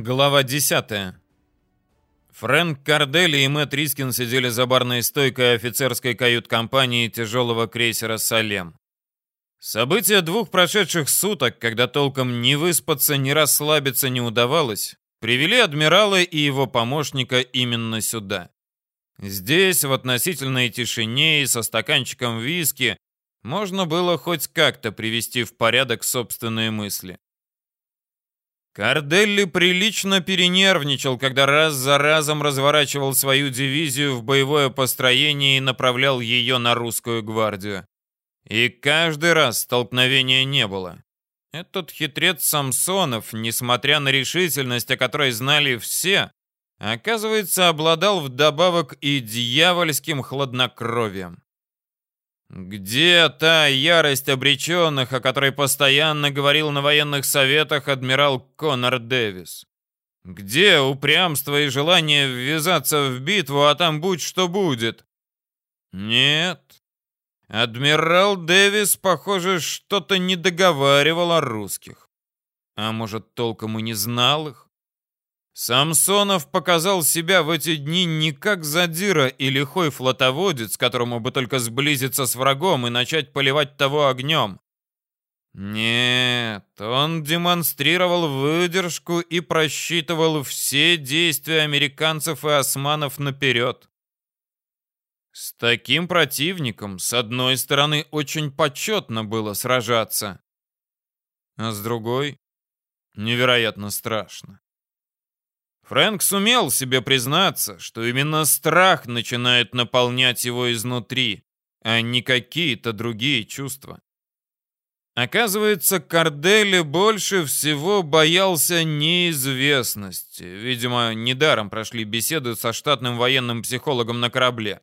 Глава 10. Фрэнк Кардели и Мэтт Рискин сидели за барной стойкой офицерской кают-компании тяжелого крейсера «Салем». События двух прошедших суток, когда толком ни выспаться, ни расслабиться не удавалось, привели адмирала и его помощника именно сюда. Здесь, в относительной тишине и со стаканчиком виски, можно было хоть как-то привести в порядок собственные мысли. Карделли прилично перенервничал, когда раз за разом разворачивал свою дивизию в боевое построение и направлял ее на русскую гвардию. И каждый раз столкновения не было. Этот хитрец Самсонов, несмотря на решительность, о которой знали все, оказывается, обладал вдобавок и дьявольским хладнокровием. Где та ярость обреченных, о которой постоянно говорил на военных советах адмирал Конор Дэвис? Где упрямство и желание ввязаться в битву, а там будь что будет? Нет. Адмирал Дэвис, похоже, что-то не договаривал о русских. А может, толком и не знал их? Самсонов показал себя в эти дни не как задира и лихой флотоводец, которому бы только сблизиться с врагом и начать поливать того огнем. Нет, он демонстрировал выдержку и просчитывал все действия американцев и османов наперед. С таким противником, с одной стороны, очень почетно было сражаться, а с другой — невероятно страшно. Фрэнк сумел себе признаться, что именно страх начинает наполнять его изнутри, а не какие-то другие чувства. Оказывается, Кардели больше всего боялся неизвестности. Видимо, недаром прошли беседы со штатным военным психологом на корабле.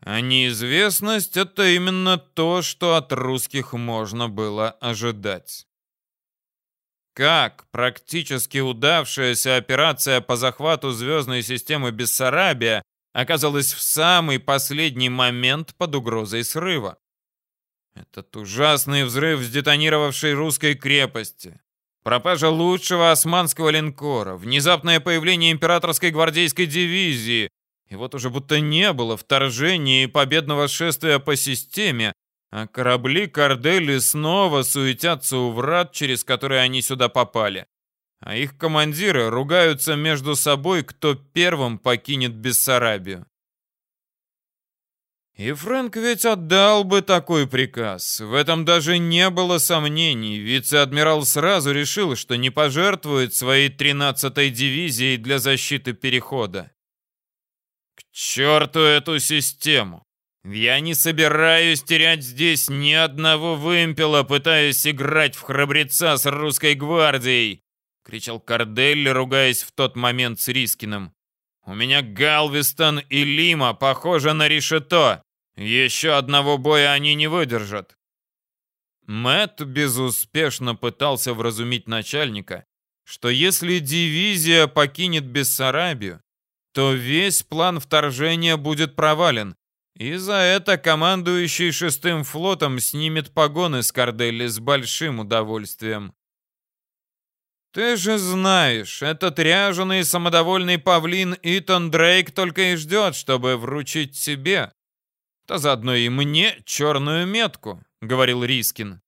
А неизвестность — это именно то, что от русских можно было ожидать. Как практически удавшаяся операция по захвату звездной системы Бессарабия оказалась в самый последний момент под угрозой срыва. Этот ужасный взрыв сдетонировавшей русской крепости, пропажа лучшего османского линкора, внезапное появление императорской гвардейской дивизии, и вот уже будто не было вторжения и победного шествия по системе, а корабли Кардели снова суетятся у врат, через которые они сюда попали. А их командиры ругаются между собой, кто первым покинет Бессарабию. И Фрэнк ведь отдал бы такой приказ. В этом даже не было сомнений. Вице-адмирал сразу решил, что не пожертвует своей 13-й дивизией для защиты перехода. К черту эту систему! Я не собираюсь терять здесь ни одного вымпела, пытаясь играть в храбреца с русской гвардией!» — кричал Карделли, ругаясь в тот момент с Рискиным. «У меня Галвестон и Лима похожи на решето. Еще одного боя они не выдержат». Мэт безуспешно пытался вразумить начальника, что если дивизия покинет Бессарабию, то весь план вторжения будет провален, и за это командующий шестым флотом снимет погоны с Карделли с большим удовольствием. Ты же знаешь, этот ряженый самодовольный павлин Итан Дрейк только и ждет, чтобы вручить себе, то заодно и мне черную метку, говорил Рискин.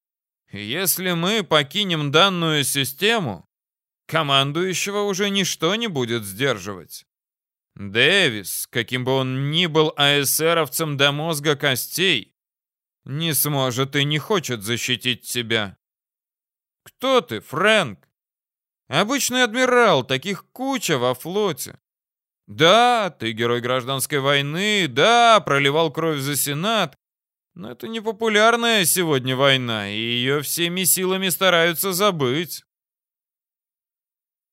Если мы покинем данную систему, командующего уже ничто не будет сдерживать. Дэвис, каким бы он ни был АСРовцем до мозга костей, не сможет и не хочет защитить себя. Кто ты, Фрэнк? Обычный адмирал, таких куча во флоте. Да, ты герой гражданской войны, да, проливал кровь за Сенат, но это не популярная сегодня война, и ее всеми силами стараются забыть.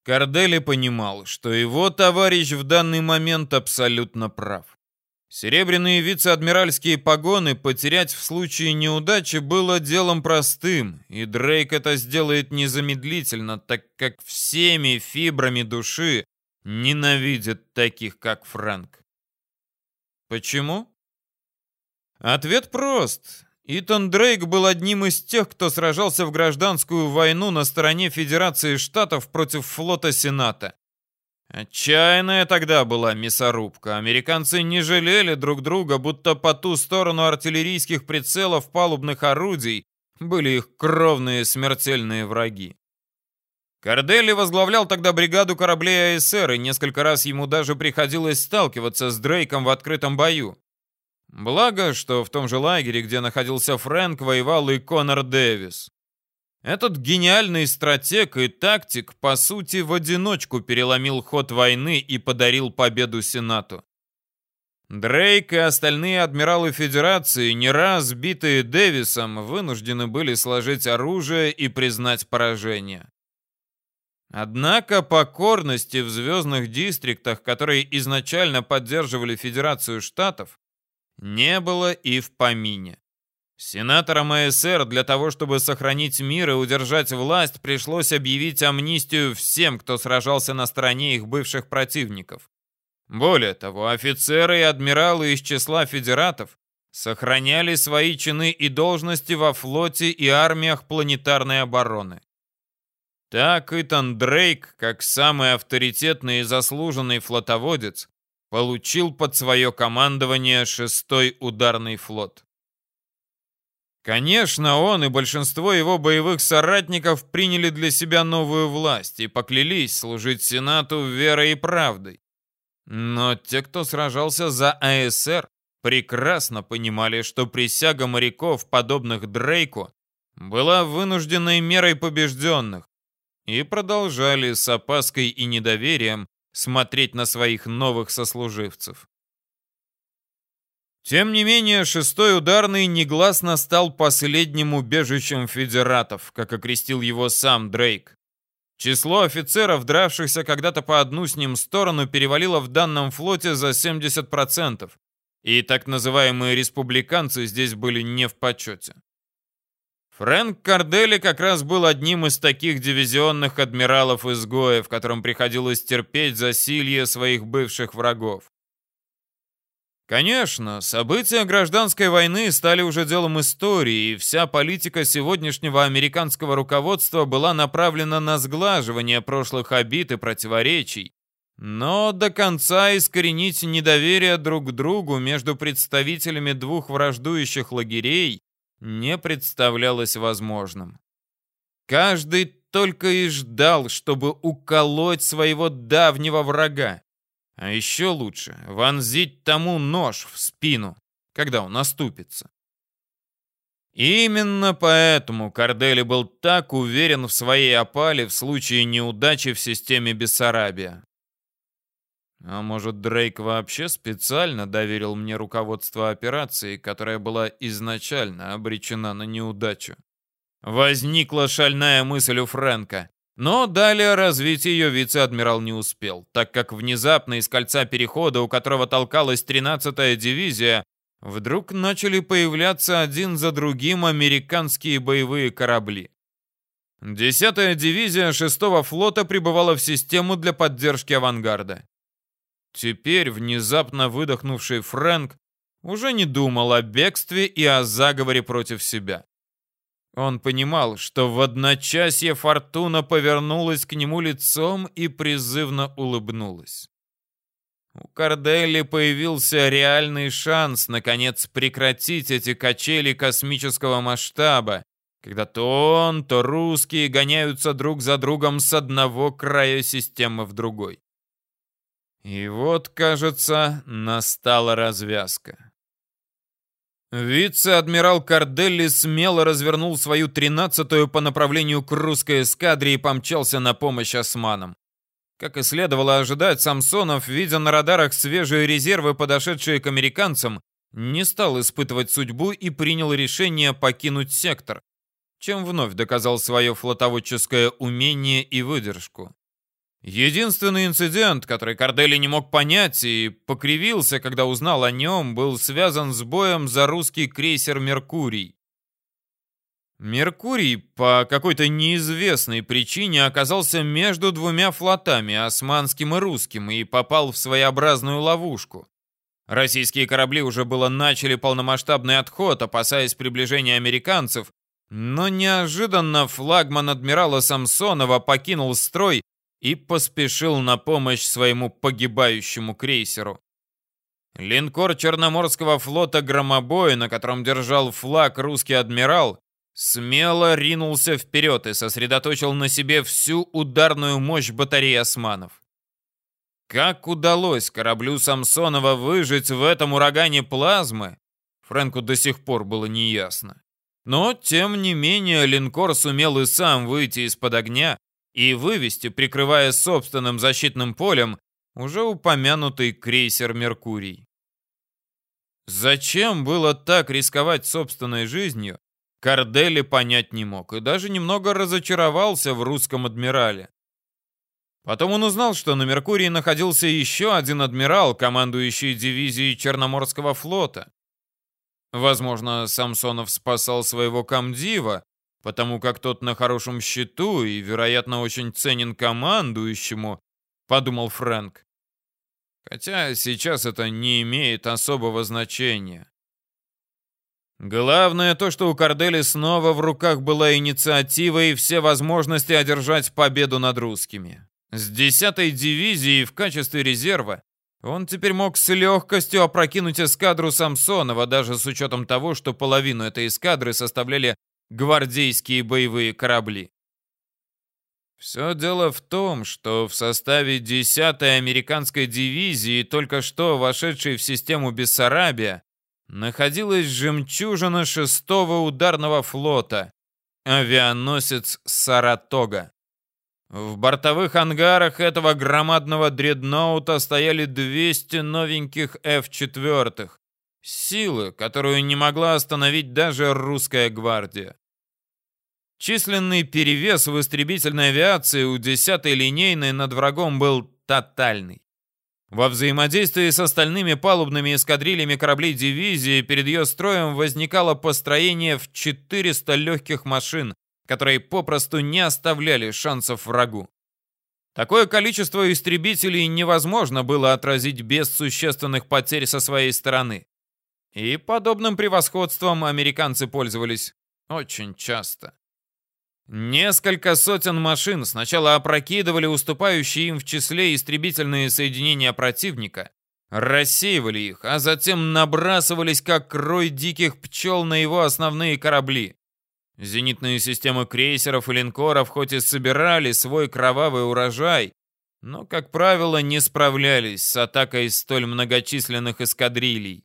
Кардели понимал, что его товарищ в данный момент абсолютно прав. Серебряные вице-адмиральские погоны потерять в случае неудачи было делом простым, и Дрейк это сделает незамедлительно, так как всеми фибрами души ненавидит таких, как Фрэнк. Почему? Ответ прост. Итан Дрейк был одним из тех, кто сражался в гражданскую войну на стороне Федерации Штатов против флота Сената. Отчаянная тогда была мясорубка. Американцы не жалели друг друга, будто по ту сторону артиллерийских прицелов палубных орудий были их кровные смертельные враги. Кордели возглавлял тогда бригаду кораблей АСР, и несколько раз ему даже приходилось сталкиваться с Дрейком в открытом бою. Благо, что в том же лагере, где находился Фрэнк, воевал и Конор Дэвис. Этот гениальный стратег и тактик, по сути, в одиночку переломил ход войны и подарил победу Сенату. Дрейк и остальные адмиралы Федерации, не раз битые Дэвисом, вынуждены были сложить оружие и признать поражение. Однако покорности в звездных дистриктах, которые изначально поддерживали Федерацию Штатов, не было и в помине. Сенаторам АСР для того, чтобы сохранить мир и удержать власть, пришлось объявить амнистию всем, кто сражался на стороне их бывших противников. Более того, офицеры и адмиралы из числа федератов сохраняли свои чины и должности во флоте и армиях планетарной обороны. Так Итан Дрейк, как самый авторитетный и заслуженный флотоводец, получил под свое командование шестой ударный флот. Конечно, он и большинство его боевых соратников приняли для себя новую власть и поклялись служить Сенату верой и правдой. Но те, кто сражался за АСР, прекрасно понимали, что присяга моряков, подобных Дрейку, была вынужденной мерой побежденных, и продолжали с опаской и недоверием смотреть на своих новых сослуживцев. Тем не менее, шестой ударный негласно стал последним убежищем федератов, как окрестил его сам Дрейк. Число офицеров, дравшихся когда-то по одну с ним сторону, перевалило в данном флоте за 70%, и так называемые республиканцы здесь были не в почете. Фрэнк Кардели как раз был одним из таких дивизионных адмиралов-изгоев, которым приходилось терпеть засилье своих бывших врагов. Конечно, события гражданской войны стали уже делом истории, и вся политика сегодняшнего американского руководства была направлена на сглаживание прошлых обид и противоречий. Но до конца искоренить недоверие друг к другу между представителями двух враждующих лагерей не представлялось возможным. Каждый только и ждал, чтобы уколоть своего давнего врага. А еще лучше вонзить тому нож в спину, когда он наступится. Именно поэтому Кардели был так уверен в своей опале в случае неудачи в системе Бессарабия. А может, Дрейк вообще специально доверил мне руководство операции, которая была изначально обречена на неудачу? Возникла шальная мысль у Фрэнка. Но далее развить ее вице-адмирал не успел, так как внезапно из кольца перехода, у которого толкалась 13-я дивизия, вдруг начали появляться один за другим американские боевые корабли. 10-я дивизия 6-го флота прибывала в систему для поддержки авангарда. Теперь внезапно выдохнувший Фрэнк уже не думал о бегстве и о заговоре против себя. Он понимал, что в одночасье фортуна повернулась к нему лицом и призывно улыбнулась. У Кардели появился реальный шанс, наконец, прекратить эти качели космического масштаба, когда то он, то русские гоняются друг за другом с одного края системы в другой. И вот, кажется, настала развязка. Вице-адмирал Карделли смело развернул свою тринадцатую по направлению к русской эскадре и помчался на помощь османам. Как и следовало ожидать, Самсонов, видя на радарах свежие резервы, подошедшие к американцам, не стал испытывать судьбу и принял решение покинуть сектор, чем вновь доказал свое флотоводческое умение и выдержку. Единственный инцидент, который Кардели не мог понять и покривился, когда узнал о нем, был связан с боем за русский крейсер «Меркурий». Меркурий по какой-то неизвестной причине оказался между двумя флотами, османским и русским, и попал в своеобразную ловушку. Российские корабли уже было начали полномасштабный отход, опасаясь приближения американцев, но неожиданно флагман адмирала Самсонова покинул строй и поспешил на помощь своему погибающему крейсеру. Линкор Черноморского флота «Громобой», на котором держал флаг русский адмирал, смело ринулся вперед и сосредоточил на себе всю ударную мощь батареи османов. Как удалось кораблю Самсонова выжить в этом урагане плазмы, Фрэнку до сих пор было неясно. Но, тем не менее, линкор сумел и сам выйти из-под огня и вывести, прикрывая собственным защитным полем, уже упомянутый крейсер «Меркурий». Зачем было так рисковать собственной жизнью, Кардели понять не мог и даже немного разочаровался в русском адмирале. Потом он узнал, что на Меркурии находился еще один адмирал, командующий дивизией Черноморского флота. Возможно, Самсонов спасал своего комдива, потому как тот на хорошем счету и, вероятно, очень ценен командующему, подумал Фрэнк. Хотя сейчас это не имеет особого значения. Главное то, что у Кардели снова в руках была инициатива и все возможности одержать победу над русскими. С 10-й дивизией в качестве резерва он теперь мог с легкостью опрокинуть эскадру Самсонова, даже с учетом того, что половину этой эскадры составляли гвардейские боевые корабли. Все дело в том, что в составе 10-й американской дивизии, только что вошедшей в систему Бессарабия, находилась жемчужина 6-го ударного флота, авианосец Саратога. В бортовых ангарах этого громадного дредноута стояли 200 новеньких F-4, силы, которую не могла остановить даже русская гвардия. Численный перевес в истребительной авиации у 10-й линейной над врагом был тотальный. Во взаимодействии с остальными палубными эскадрильями кораблей дивизии перед ее строем возникало построение в 400 легких машин, которые попросту не оставляли шансов врагу. Такое количество истребителей невозможно было отразить без существенных потерь со своей стороны. И подобным превосходством американцы пользовались очень часто. Несколько сотен машин сначала опрокидывали уступающие им в числе истребительные соединения противника, рассеивали их, а затем набрасывались как крой диких пчел на его основные корабли. Зенитные системы крейсеров и линкоров хоть и собирали свой кровавый урожай, но, как правило, не справлялись с атакой столь многочисленных эскадрилий.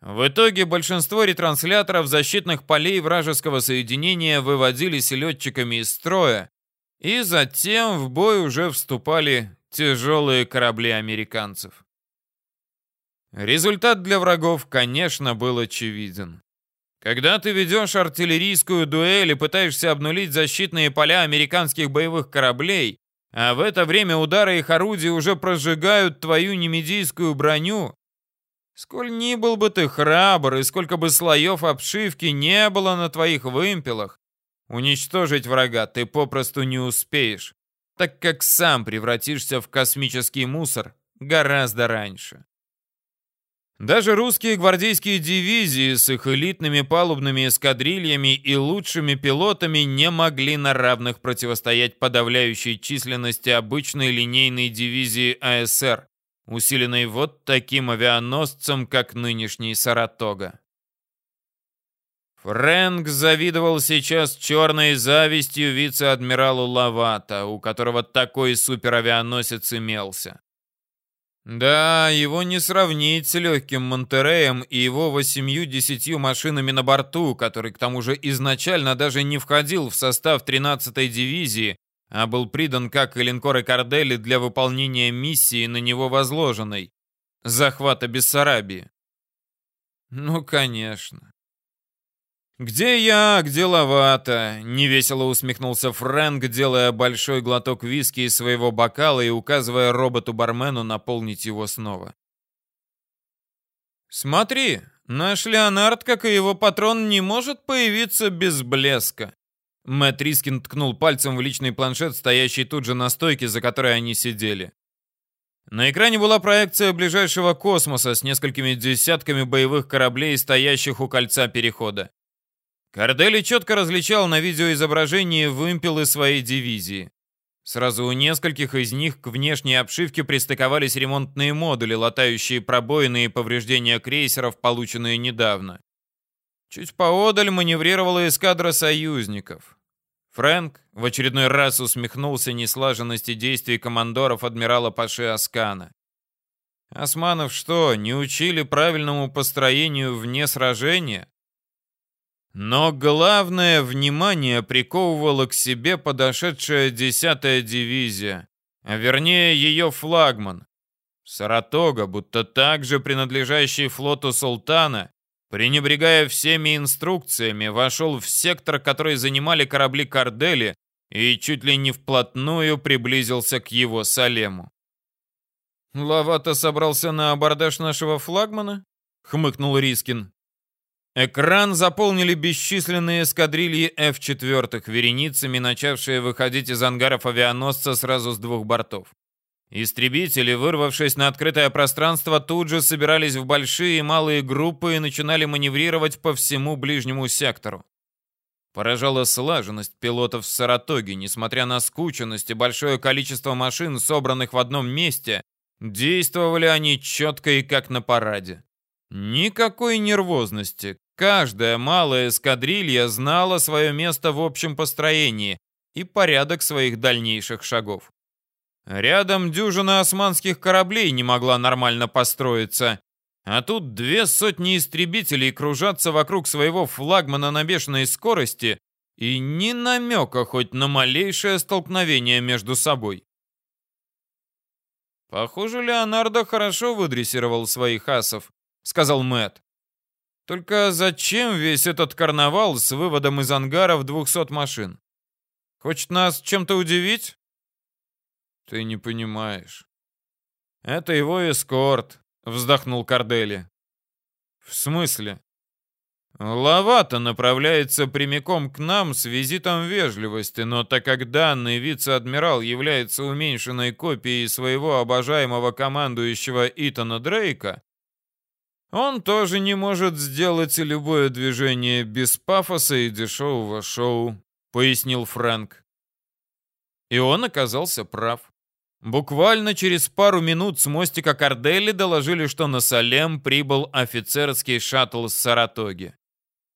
В итоге большинство ретрансляторов защитных полей вражеского соединения выводились летчиками из строя, и затем в бой уже вступали тяжелые корабли американцев. Результат для врагов, конечно, был очевиден. Когда ты ведешь артиллерийскую дуэль и пытаешься обнулить защитные поля американских боевых кораблей, а в это время удары их орудий уже прожигают твою немедийскую броню, сколь ни был бы ты храбр и сколько бы слоев обшивки не было на твоих вымпелах, уничтожить врага ты попросту не успеешь, так как сам превратишься в космический мусор гораздо раньше. Даже русские гвардейские дивизии с их элитными палубными эскадрильями и лучшими пилотами не могли на равных противостоять подавляющей численности обычной линейной дивизии АСР, усиленной вот таким авианосцем, как нынешний Саратога. Фрэнк завидовал сейчас черной завистью вице-адмиралу Лавата, у которого такой суперавианосец имелся. Да, его не сравнить с легким Монтереем и его восемью-десятью машинами на борту, который к тому же изначально даже не входил в состав 13-й дивизии, а был придан как и линкоры Кардели для выполнения миссии на него возложенной — захвата Бессарабии. Ну, конечно. «Где я, где Лавата?» — невесело усмехнулся Фрэнк, делая большой глоток виски из своего бокала и указывая роботу-бармену наполнить его снова. «Смотри, наш Леонард, как и его патрон, не может появиться без блеска». Мэтт Рискин ткнул пальцем в личный планшет, стоящий тут же на стойке, за которой они сидели. На экране была проекция ближайшего космоса с несколькими десятками боевых кораблей, стоящих у кольца перехода. Кардели четко различал на видеоизображении вымпелы своей дивизии. Сразу у нескольких из них к внешней обшивке пристыковались ремонтные модули, латающие пробоины и повреждения крейсеров, полученные недавно. Чуть поодаль маневрировала эскадра союзников. Фрэнк в очередной раз усмехнулся неслаженности действий командоров адмирала Паши Аскана. Османов что, не учили правильному построению вне сражения? Но главное внимание приковывала к себе подошедшая десятая дивизия, а вернее ее флагман. Саратога, будто также принадлежащий флоту султана, пренебрегая всеми инструкциями, вошел в сектор, который занимали корабли Кардели, и чуть ли не вплотную приблизился к его Салему. «Лавата собрался на абордаж нашего флагмана?» — хмыкнул Рискин. Экран заполнили бесчисленные эскадрильи F-4, вереницами начавшие выходить из ангаров авианосца сразу с двух бортов. Истребители, вырвавшись на открытое пространство, тут же собирались в большие и малые группы и начинали маневрировать по всему ближнему сектору. Поражала слаженность пилотов в Саратоге, несмотря на скученность и большое количество машин, собранных в одном месте, действовали они четко и как на параде. Никакой нервозности. Каждая малая эскадрилья знала свое место в общем построении и порядок своих дальнейших шагов. Рядом дюжина османских кораблей не могла нормально построиться, а тут две сотни истребителей кружатся вокруг своего флагмана на бешеной скорости и ни намека хоть на малейшее столкновение между собой. Похоже, Леонардо хорошо выдрессировал своих асов, — сказал Мэт. «Только зачем весь этот карнавал с выводом из ангаров 200 машин? Хочет нас чем-то удивить?» «Ты не понимаешь». «Это его эскорт», — вздохнул Кардели. «В смысле?» Лавата направляется прямиком к нам с визитом вежливости, но так как данный вице-адмирал является уменьшенной копией своего обожаемого командующего Итана Дрейка, он тоже не может сделать любое движение без пафоса и дешевого шоу, пояснил Фрэнк. И он оказался прав. Буквально через пару минут с мостика Кардели доложили, что на Салем прибыл офицерский шаттл с Саратоги.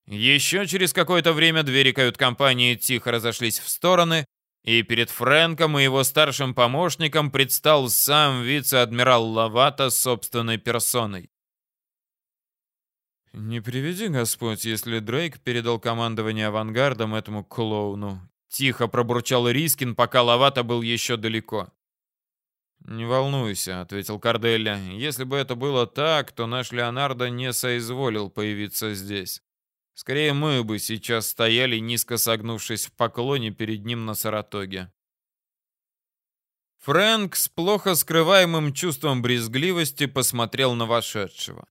Еще через какое-то время двери кают-компании тихо разошлись в стороны, и перед Фрэнком и его старшим помощником предстал сам вице-адмирал Лавата собственной персоной. «Не приведи Господь, если Дрейк передал командование авангардом этому клоуну», — тихо пробурчал Рискин, пока Лавата был еще далеко. «Не волнуйся», — ответил Карделля. «Если бы это было так, то наш Леонардо не соизволил появиться здесь. Скорее, мы бы сейчас стояли, низко согнувшись в поклоне перед ним на Саратоге». Фрэнк с плохо скрываемым чувством брезгливости посмотрел на вошедшего.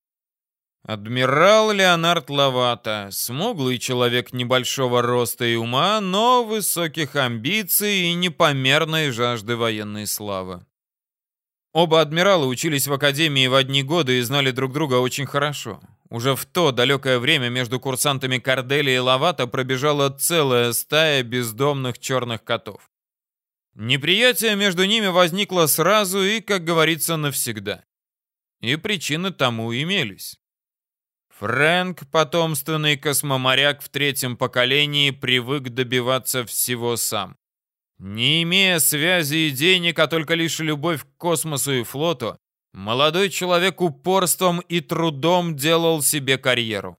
Адмирал Леонард Лавата, смуглый человек небольшого роста и ума, но высоких амбиций и непомерной жажды военной славы. Оба адмирала учились в академии в одни годы и знали друг друга очень хорошо. Уже в то далекое время между курсантами Кардели и Лавата пробежала целая стая бездомных черных котов. Неприятие между ними возникло сразу и, как говорится, навсегда. И причины тому имелись. Фрэнк, потомственный космоморяк в третьем поколении, привык добиваться всего сам. Не имея связи и денег, а только лишь любовь к космосу и флоту, молодой человек упорством и трудом делал себе карьеру.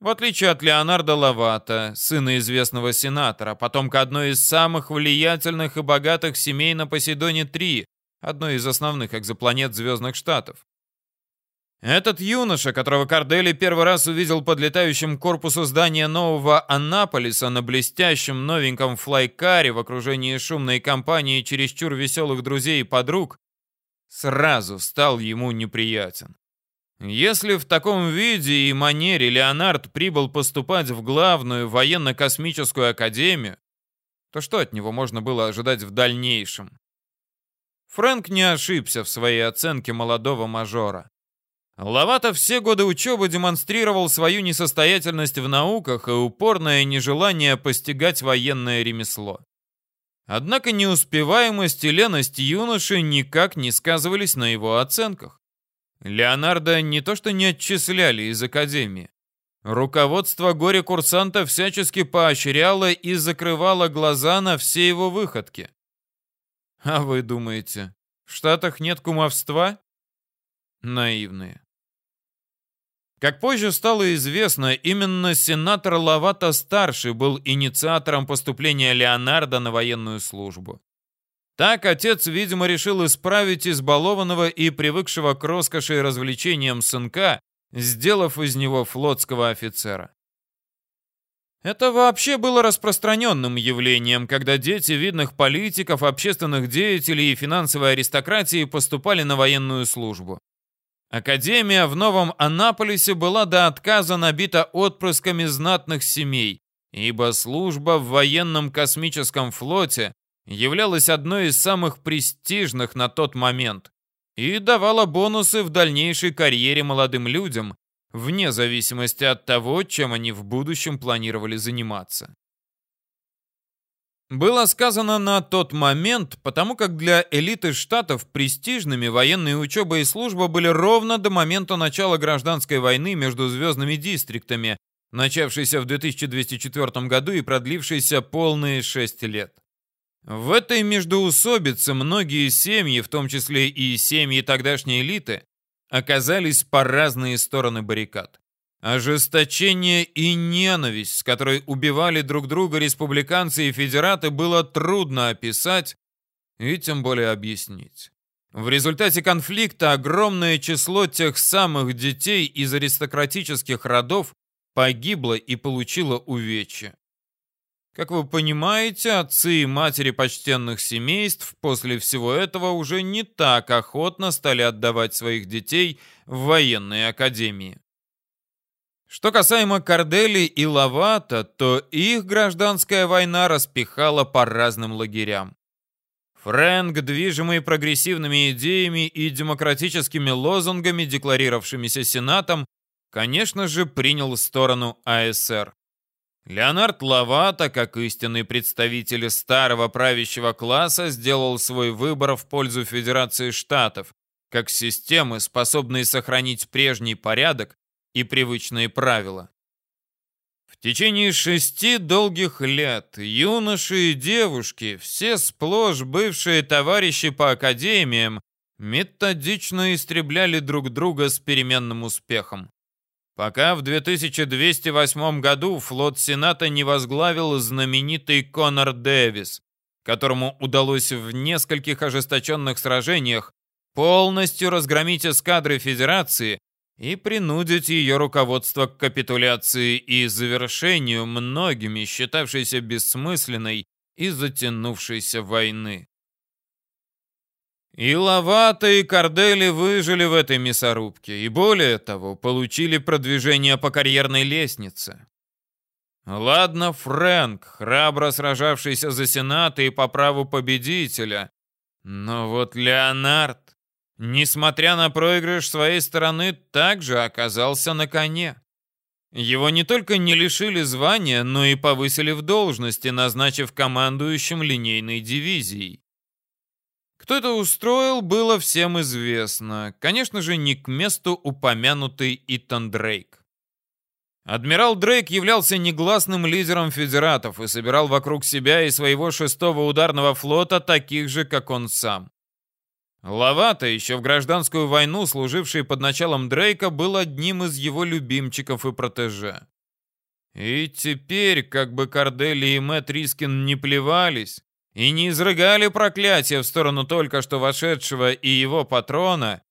В отличие от Леонардо Лавата, сына известного сенатора, потомка одной из самых влиятельных и богатых семей на Поседоне-3, одной из основных экзопланет Звездных Штатов. Этот юноша, которого Кардели первый раз увидел под летающим корпусу здания нового Аннаполиса на блестящем новеньком флайкаре в окружении шумной компании чересчур веселых друзей и подруг, сразу стал ему неприятен. Если в таком виде и манере Леонард прибыл поступать в главную военно-космическую академию, то что от него можно было ожидать в дальнейшем? Фрэнк не ошибся в своей оценке молодого мажора. Лавата все годы учебы демонстрировал свою несостоятельность в науках и упорное нежелание постигать военное ремесло. Однако неуспеваемость и леность юноши никак не сказывались на его оценках. Леонардо не то что не отчисляли из академии. Руководство горе-курсанта всячески поощряло и закрывало глаза на все его выходки. А вы думаете, в Штатах нет кумовства? Наивные. Как позже стало известно, именно сенатор Лавата-старший был инициатором поступления Леонардо на военную службу. Так отец, видимо, решил исправить избалованного и привыкшего к роскоши и развлечениям сынка, сделав из него флотского офицера. Это вообще было распространенным явлением, когда дети видных политиков, общественных деятелей и финансовой аристократии поступали на военную службу. Академия в Новом Анаполисе была до отказа набита отпрысками знатных семей, ибо служба в военном космическом флоте являлась одной из самых престижных на тот момент и давала бонусы в дальнейшей карьере молодым людям, вне зависимости от того, чем они в будущем планировали заниматься. Было сказано на тот момент, потому как для элиты штатов престижными военные учеба и служба были ровно до момента начала гражданской войны между звездными дистриктами, начавшейся в 2204 году и продлившейся полные шесть лет. В этой междоусобице многие семьи, в том числе и семьи тогдашней элиты, оказались по разные стороны баррикад. Ожесточение и ненависть, с которой убивали друг друга республиканцы и федераты, было трудно описать и тем более объяснить. В результате конфликта огромное число тех самых детей из аристократических родов погибло и получило увечья. Как вы понимаете, отцы и матери почтенных семейств после всего этого уже не так охотно стали отдавать своих детей в военные академии. Что касаемо Кардели и Лавата, то их гражданская война распихала по разным лагерям. Фрэнк, движимый прогрессивными идеями и демократическими лозунгами, декларировавшимися Сенатом, конечно же, принял сторону АСР. Леонард Лавата, как истинный представитель старого правящего класса, сделал свой выбор в пользу Федерации Штатов, как системы, способной сохранить прежний порядок и привычные правила. В течение шести долгих лет юноши и девушки, все сплошь бывшие товарищи по академиям, методично истребляли друг друга с переменным успехом. Пока в 2208 году флот Сената не возглавил знаменитый Конор Дэвис, которому удалось в нескольких ожесточенных сражениях полностью разгромить эскадры Федерации и принудить ее руководство к капитуляции и завершению многими считавшейся бессмысленной и затянувшейся войны. И Лавата, и Кардели выжили в этой мясорубке, и более того, получили продвижение по карьерной лестнице. Ладно, Фрэнк, храбро сражавшийся за Сенат и по праву победителя, но вот Леонард несмотря на проигрыш своей стороны, также оказался на коне. Его не только не лишили звания, но и повысили в должности, назначив командующим линейной дивизией. Кто это устроил, было всем известно. Конечно же, не к месту упомянутый Итан Дрейк. Адмирал Дрейк являлся негласным лидером федератов и собирал вокруг себя и своего шестого ударного флота таких же, как он сам. Лавата, еще в гражданскую войну, служивший под началом Дрейка, был одним из его любимчиков и протеже. И теперь, как бы Кардели и Мэтт Рискин не плевались и не изрыгали проклятия в сторону только что вошедшего и его патрона,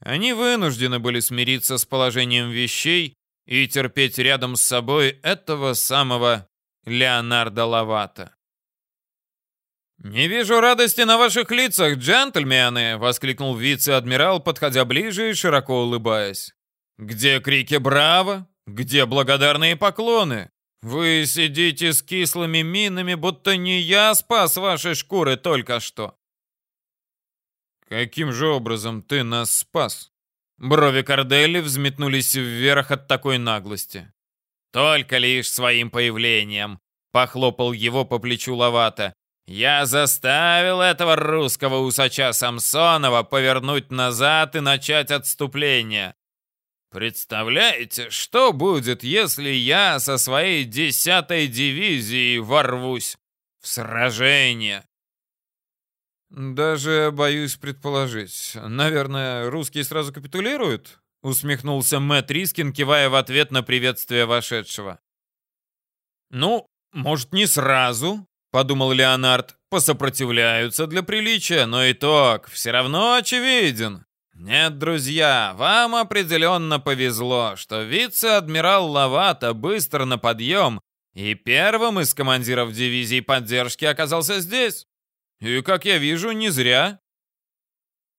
они вынуждены были смириться с положением вещей и терпеть рядом с собой этого самого Леонардо Лавата. «Не вижу радости на ваших лицах, джентльмены!» — воскликнул вице-адмирал, подходя ближе и широко улыбаясь. «Где крики «Браво!» Где благодарные поклоны? Вы сидите с кислыми минами, будто не я спас ваши шкуры только что». Каким же образом ты нас спас? Брови Кордели взметнулись вверх от такой наглости. Только лишь своим появлением. Похлопал его по плечу Лавата. Я заставил этого русского усача Самсонова повернуть назад и начать отступление. Представляете, что будет, если я со своей десятой дивизией ворвусь в сражение? Даже боюсь предположить. Наверное, русские сразу капитулируют? Усмехнулся Мэтт Рискин, кивая в ответ на приветствие вошедшего. Ну, может, не сразу, подумал Леонард. Посопротивляются для приличия, но итог все равно очевиден. Нет, друзья, вам определенно повезло, что вице-адмирал Лавата быстро на подъем и первым из командиров дивизии поддержки оказался здесь. И, как я вижу, не зря.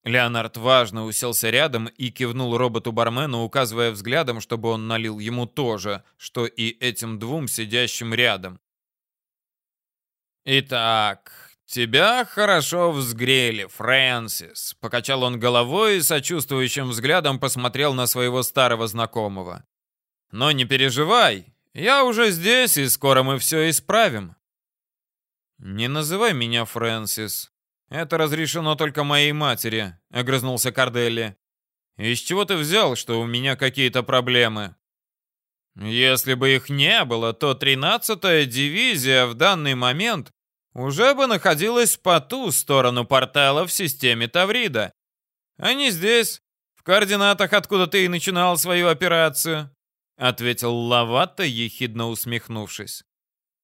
Леонард важно уселся рядом и кивнул роботу-бармену, указывая взглядом, чтобы он налил ему тоже, что и этим двум сидящим рядом. «Итак, тебя хорошо взгрели, Фрэнсис», — покачал он головой и сочувствующим взглядом посмотрел на своего старого знакомого. «Но не переживай, я уже здесь, и скоро мы все исправим». «Не называй меня Фрэнсис. Это разрешено только моей матери», — огрызнулся Карделли. «Из чего ты взял, что у меня какие-то проблемы?» «Если бы их не было, то 13-я дивизия в данный момент уже бы находилась по ту сторону портала в системе Таврида. Не здесь, в координатах, откуда ты и начинал свою операцию», — ответил Лаватта, ехидно усмехнувшись.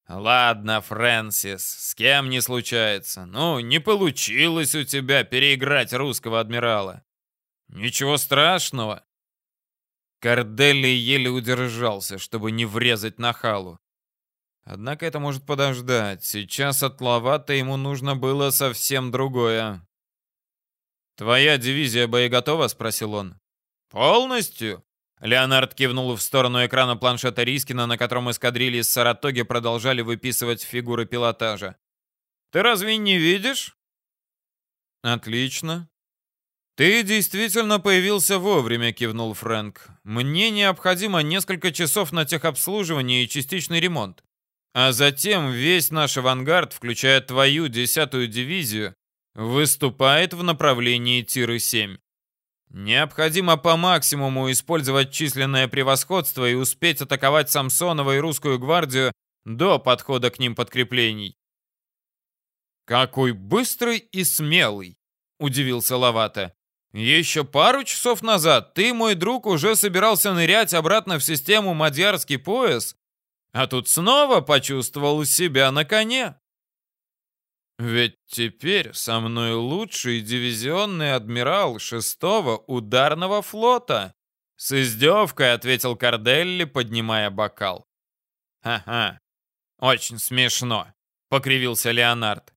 «Ладно, Фрэнсис, с кем не случается. Ну, не получилось у тебя переиграть русского адмирала. Ничего страшного». Карделли еле удержался, чтобы не врезать на халу. Однако это может подождать. Сейчас от Лавата ему нужно было совсем другое. «Твоя дивизия боеготова?» — спросил он. «Полностью?» Леонард кивнул в сторону экрана планшета Рискина, на котором эскадрильи с Саратоги продолжали выписывать фигуры пилотажа. «Ты разве не видишь?» «Отлично. Ты действительно появился вовремя», — кивнул Фрэнк. «Мне необходимо несколько часов на техобслуживание и частичный ремонт. А затем весь наш авангард, включая твою десятую дивизию, выступает в направлении Тиры-7. Необходимо по максимуму использовать численное превосходство и успеть атаковать Самсонова и русскую гвардию до подхода к ним подкреплений. «Какой быстрый и смелый!» — удивился Лавата. «Еще пару часов назад ты, мой друг, уже собирался нырять обратно в систему Мадьярский пояс, а тут снова почувствовал себя на коне». Ведь теперь со мной лучший дивизионный адмирал шестого ударного флота. С издевкой ответил Карделли, поднимая бокал. Ха-ха, очень смешно, покривился Леонард.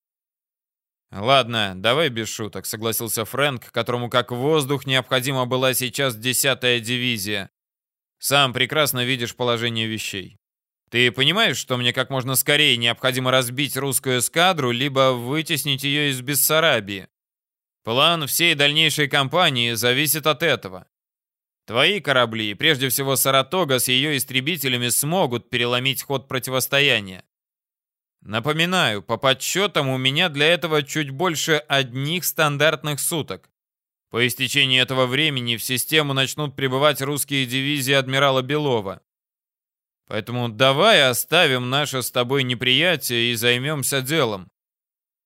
Ладно, давай без шуток, согласился Фрэнк, которому как воздух необходима была сейчас десятая дивизия. Сам прекрасно видишь положение вещей. Ты понимаешь, что мне как можно скорее необходимо разбить русскую эскадру, либо вытеснить ее из Бессарабии? План всей дальнейшей кампании зависит от этого. Твои корабли, прежде всего Саратога с ее истребителями, смогут переломить ход противостояния. Напоминаю, по подсчетам у меня для этого чуть больше одних стандартных суток. По истечении этого времени в систему начнут прибывать русские дивизии адмирала Белова. Поэтому давай оставим наше с тобой неприятие и займемся делом.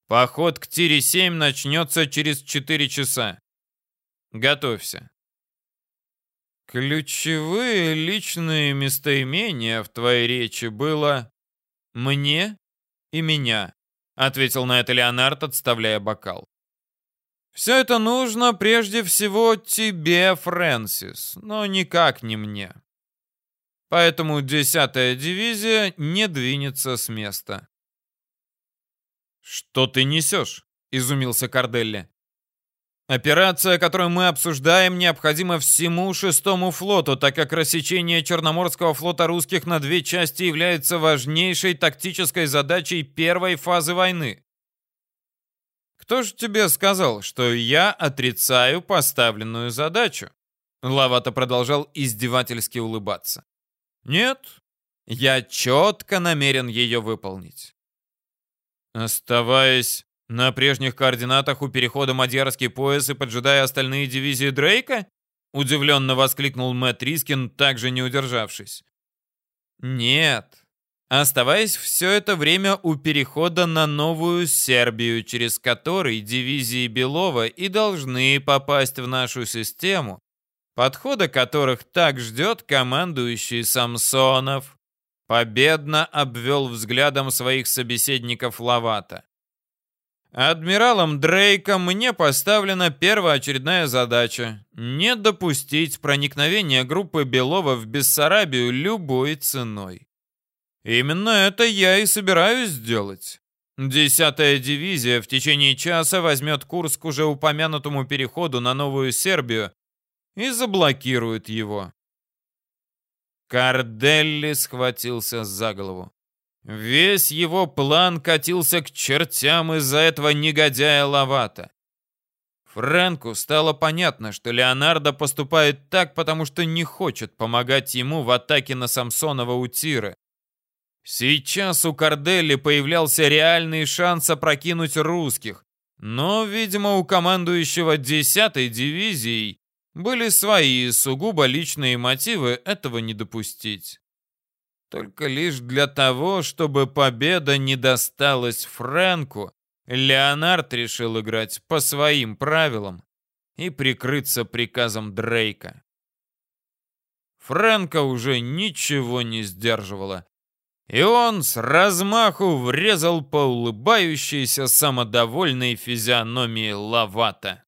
Поход к Тире-7 начнется через 4 часа. Готовься. Ключевые личные местоимения в твоей речи было «мне» и «меня», ответил на это Леонард, отставляя бокал. Все это нужно прежде всего тебе, Фрэнсис, но никак не мне. Поэтому 10-я дивизия не двинется с места. «Что ты несешь?» — изумился Карделли. «Операция, которую мы обсуждаем, необходима всему шестому флоту, так как рассечение Черноморского флота русских на две части является важнейшей тактической задачей первой фазы войны. Кто же тебе сказал, что я отрицаю поставленную задачу? Лавата продолжал издевательски улыбаться. Нет, я четко намерен ее выполнить. Оставаясь на прежних координатах у перехода Мадьярский пояс и поджидая остальные дивизии Дрейка? Удивленно воскликнул Мэтт Рискин, также не удержавшись. Нет. Оставаясь все это время у перехода на Новую Сербию, через который дивизии Белова и должны попасть в нашу систему, подхода которых так ждет командующий Самсонов, победно обвел взглядом своих собеседников Лавата. Адмиралом Дрейком мне поставлена первоочередная задача – не допустить проникновения группы Белова в Бессарабию любой ценой. Именно это я и собираюсь сделать. Десятая дивизия в течение часа возьмет курс к уже упомянутому переходу на Новую Сербию и заблокирует его. Карделли схватился за голову. Весь его план катился к чертям из-за этого негодяя Лавата. Фрэнку стало понятно, что Леонардо поступает так, потому что не хочет помогать ему в атаке на Самсонова у Тира. Сейчас у Карделли появлялся реальный шанс опрокинуть русских, но, видимо, у командующего 10-й дивизией были свои сугубо личные мотивы этого не допустить. Только лишь для того, чтобы победа не досталась Фрэнку, Леонард решил играть по своим правилам и прикрыться приказом Дрейка. Фрэнка уже ничего не сдерживало, и он с размаху врезал по улыбающейся самодовольной физиономии Лавата.